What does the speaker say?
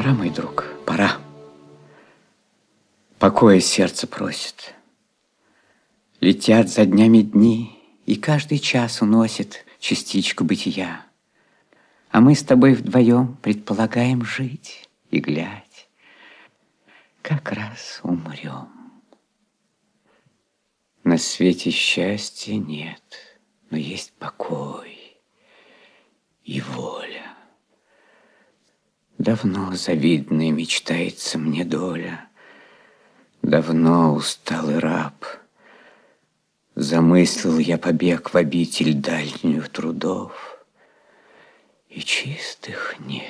Пора, мой друг, пора. Покоя сердце просит. Летят за днями дни, и каждый час уносит частичку бытия. А мы с тобой вдвоем предполагаем жить и глядь, как раз умрем. На свете счастья нет, но есть покой воля. Давно завидная мечтается мне доля, Давно усталый раб. Замыслил я побег в обитель дальнюю трудов И чистых нет.